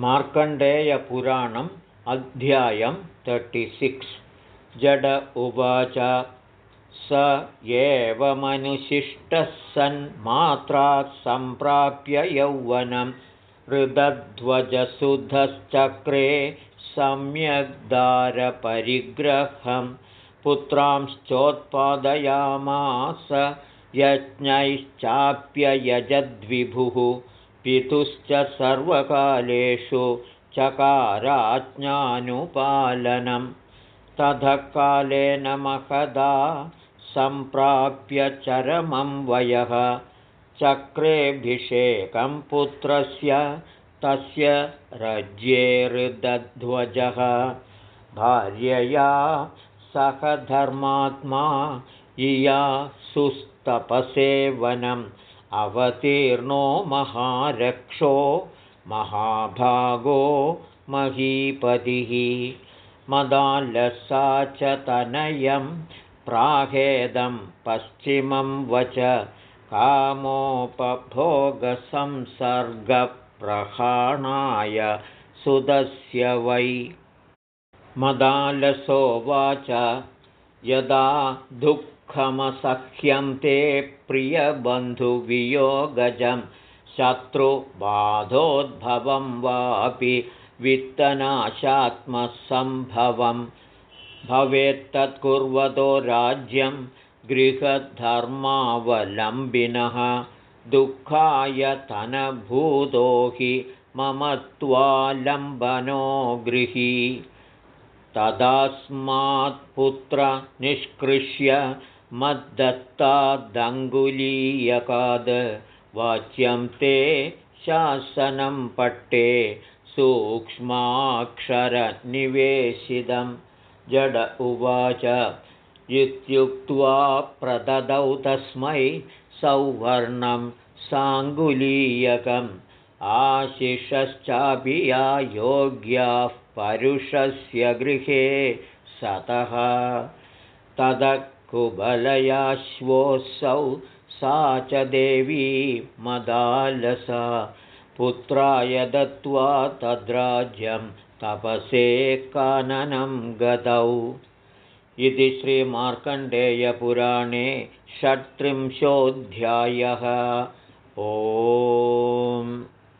मार्कण्डेयपुराणम् अध्यायं तर्टिसिक्स् जड उवाच स एवमनुशिष्टः सन् मात्रा सम्प्राप्य यौवनं हृदध्वजसुधश्चक्रे सम्यग्दारपरिग्रहं पुत्रांश्चोत्पादयामास यज्ञैश्चाप्ययजद्विभुः पितुश्च सर्वकालेषु चकाराज्ञानुपालनं। ततः कालेन महदा सम्प्राप्य चरमं वयः। चक्रेऽभिषेकं पुत्रस्य तस्य रज्येरुदध्वजः। भार्यया सह धर्मात्मा इया सुस्तपसेवनम् अवतीर्णो महारक्षो महाभागो महीपतिः। मदालसा च तनयं प्राहेदं पश्चिमं वच कामोपभोगसंसर्गप्रहाणाय सुदस्य वै। मदालसोवाच यदा दुःख खमसह्यं ते प्रियबन्धुवियोगजं शत्रुबाधोद्भवं वापि वित्तनाशात्मसम्भवं भवेत्तत्कुर्वतो राज्यं गृहधर्मावलम्बिनः दुःखाय तनभूतो हि मम त्वालम्बनो गृही तदास्मात्पुत्रनिष्कृष्य मद्दत्तादङ्गुलीयकाद्। वाच्यं ते शासनं पट्टे सूक्ष्माक्षरनिवेशितं। जड उवाच इत्युक्त्वा प्रददौ तस्मै सौवर्णं साङ्गुलीयकम् आशिषश्चापि योग्याः परुषस्य गृहे सतः। तद कुबलयाश्वोऽसौ सा च देवी मदालसा। पुत्राय दत्त्वा तद्राज्यं तपसे काननं गतौ। इति श्रीमार्कण्डेयपुराणे षट्त्रिंशोऽध्यायः। ओ